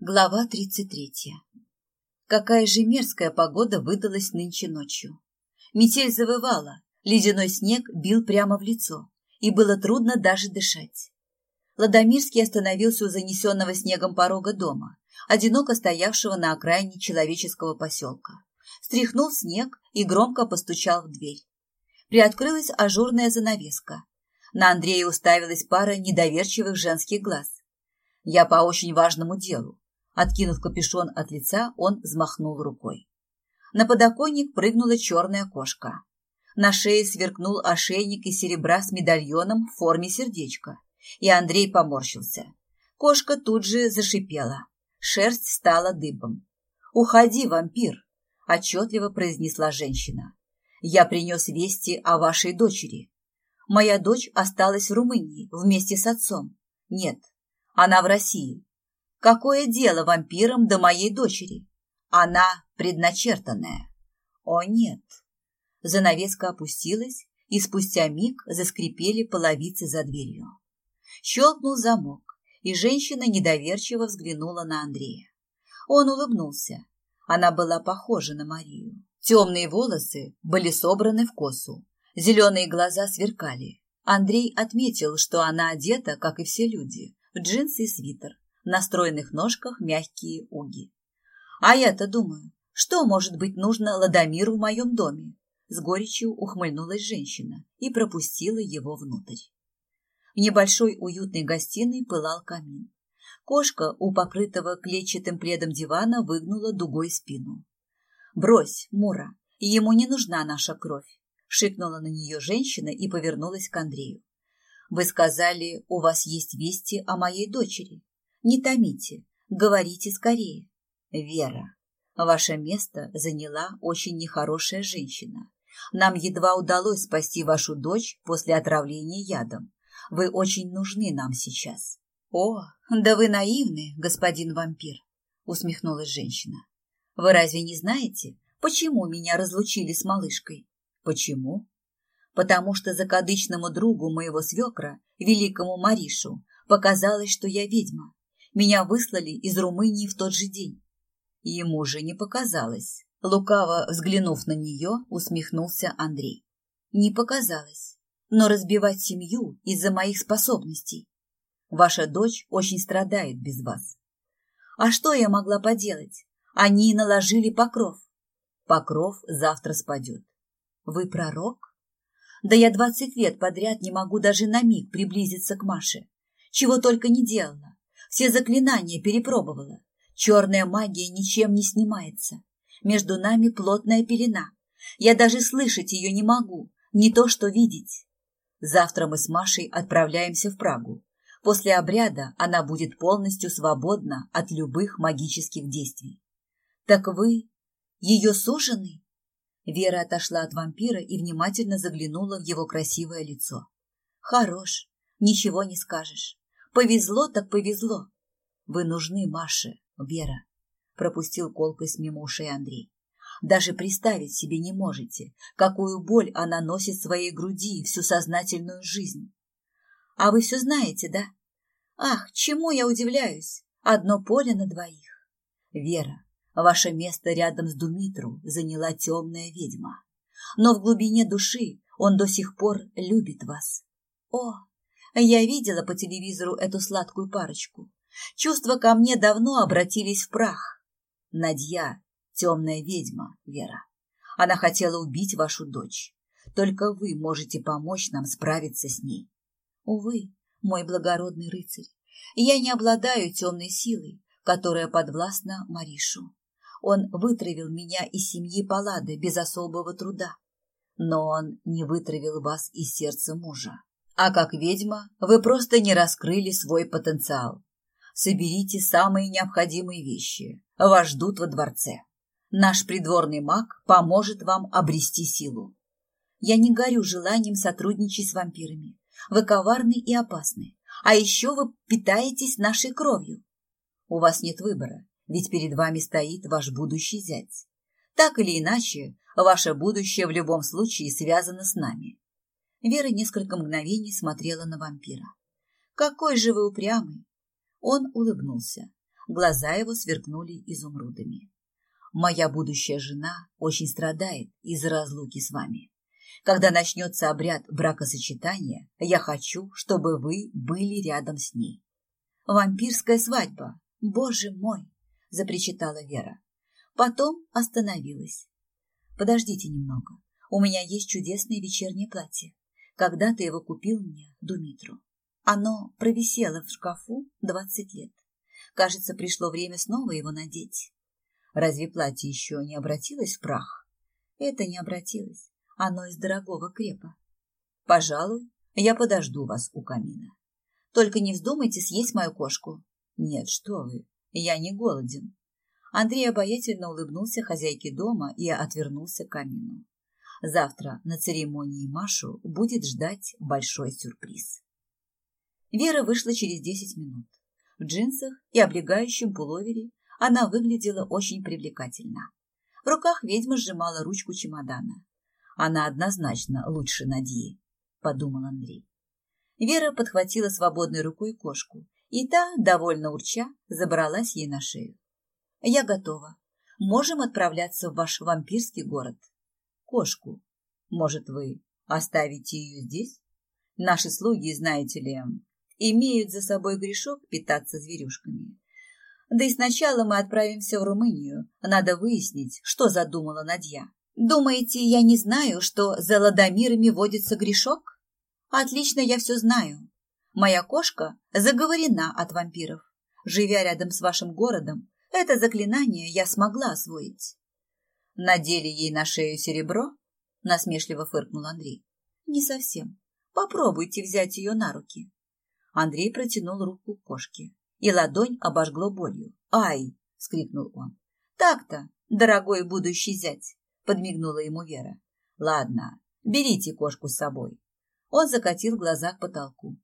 Глава 33. Какая же мерзкая погода выдалась нынче ночью. Метель завывала, ледяной снег бил прямо в лицо, и было трудно даже дышать. Ладомирский остановился у занесенного снегом порога дома, одиноко стоявшего на окраине человеческого поселка. Стряхнул снег и громко постучал в дверь. Приоткрылась ажурная занавеска. На Андрея уставилась пара недоверчивых женских глаз. «Я по очень важному делу», Откинув капюшон от лица, он взмахнул рукой. На подоконник прыгнула черная кошка. На шее сверкнул ошейник из серебра с медальоном в форме сердечка, и Андрей поморщился. Кошка тут же зашипела. Шерсть стала дыбом. «Уходи, вампир!» – отчетливо произнесла женщина. «Я принес вести о вашей дочери. Моя дочь осталась в Румынии вместе с отцом. Нет, она в России, Какое дело вампирам до моей дочери? Она предначертанная. О, нет. Занавеска опустилась, и спустя миг заскрипели половицы за дверью. Щелкнул замок, и женщина недоверчиво взглянула на Андрея. Он улыбнулся. Она была похожа на Марию. Темные волосы были собраны в косу, зеленые глаза сверкали. Андрей отметил, что она одета, как и все люди, в джинсы и свитер, на стройных ножках мягкие уги. А я-то думаю, что может быть нужно Ладомиру в моем доме? С горечью ухмыльнулась женщина и пропустила его внутрь. В небольшой уютной гостиной пылал камин. Кошка у покрытого клетчатым пледом дивана выгнула дугой спину. «Брось, Мура, ему не нужна наша кровь», — шикнула на нее женщина и повернулась к Андрею. «Вы сказали, у вас есть вести о моей дочери. Не томите, говорите скорее. Вера, ваше место заняла очень нехорошая женщина. Нам едва удалось спасти вашу дочь после отравления ядом. Вы очень нужны нам сейчас. О, да вы наивны, господин вампир, усмехнулась женщина. Вы разве не знаете, почему меня разлучили с малышкой? Почему? Потому что закадычному другу моего свекра, великому Маришу, показалось, что я ведьма. Меня выслали из Румынии в тот же день. Ему же не показалось. Лукаво взглянув на нее, усмехнулся Андрей. Не показалось. Но разбивать семью из-за моих способностей. Ваша дочь очень страдает без вас. А что я могла поделать? Они наложили покров. Покров завтра спадет. Вы пророк? Да я двадцать лет подряд не могу даже на миг приблизиться к Маше. Чего только не делала. Все заклинания перепробовала. Черная магия ничем не снимается. Между нами плотная пелена. Я даже слышать ее не могу, не то что видеть. Завтра мы с Машей отправляемся в Прагу. После обряда она будет полностью свободна от любых магических действий. Так вы ее суженый? Вера отошла от вампира и внимательно заглянула в его красивое лицо. Хорош, ничего не скажешь. Повезло так повезло. Вы нужны Маше, Вера, пропустил колкость мимо ушей Андрей. Даже представить себе не можете, какую боль она носит в своей груди всю сознательную жизнь. А вы все знаете, да? Ах, чему я удивляюсь? Одно поле на двоих. Вера, ваше место рядом с Думитру заняла темная ведьма. Но в глубине души он до сих пор любит вас. О, я видела по телевизору эту сладкую парочку. Чувства ко мне давно обратились в прах. Надья — темная ведьма, Вера. Она хотела убить вашу дочь. Только вы можете помочь нам справиться с ней. Увы, мой благородный рыцарь, я не обладаю темной силой, которая подвластна Маришу. Он вытравил меня из семьи Паллады без особого труда. Но он не вытравил вас из сердца мужа. А как ведьма вы просто не раскрыли свой потенциал. Соберите самые необходимые вещи. Вас ждут во дворце. Наш придворный маг поможет вам обрести силу. Я не горю желанием сотрудничать с вампирами. Вы коварны и опасны. А еще вы питаетесь нашей кровью. У вас нет выбора, ведь перед вами стоит ваш будущий зять. Так или иначе, ваше будущее в любом случае связано с нами. Вера несколько мгновений смотрела на вампира. «Какой же вы упрямый!» Он улыбнулся. Глаза его сверкнули изумрудами. Моя будущая жена очень страдает из-за разлуки с вами. Когда начнется обряд бракосочетания, я хочу, чтобы вы были рядом с ней. Вампирская свадьба, боже мой, запричитала Вера. Потом остановилась. Подождите немного. У меня есть чудесное вечернее платье. Когда ты его купил мне, Думитру? Оно провисело в шкафу двадцать лет. Кажется, пришло время снова его надеть. Разве платье еще не обратилось в прах? Это не обратилось. Оно из дорогого крепа. Пожалуй, я подожду вас у камина. Только не вздумайте съесть мою кошку. Нет, что вы, я не голоден. Андрей обаятельно улыбнулся хозяйке дома и отвернулся к камину. Завтра на церемонии Машу будет ждать большой сюрприз. Вера вышла через десять минут. В джинсах и облегающем пуловере она выглядела очень привлекательно. В руках ведьма сжимала ручку чемодана. Она однозначно лучше Надьи, подумал Андрей. Вера подхватила свободной рукой кошку, и та, довольно урча, забралась ей на шею. «Я готова. Можем отправляться в ваш вампирский город. Кошку. Может, вы оставите ее здесь? Наши слуги, знаете ли, имеют за собой грешок питаться зверюшками. Да и сначала мы отправимся в Румынию. Надо выяснить, что задумала Надья. Думаете, я не знаю, что за ладомирами водится грешок? Отлично, я все знаю. Моя кошка заговорена от вампиров. Живя рядом с вашим городом, это заклинание я смогла освоить. Надели ей на шею серебро? Насмешливо фыркнул Андрей. Не совсем. Попробуйте взять ее на руки. Андрей протянул руку кошке, и ладонь обожгло болью. «Ай!» — скрикнул он. «Так-то, дорогой будущий зять!» — подмигнула ему Вера. «Ладно, берите кошку с собой». Он закатил глаза к потолку.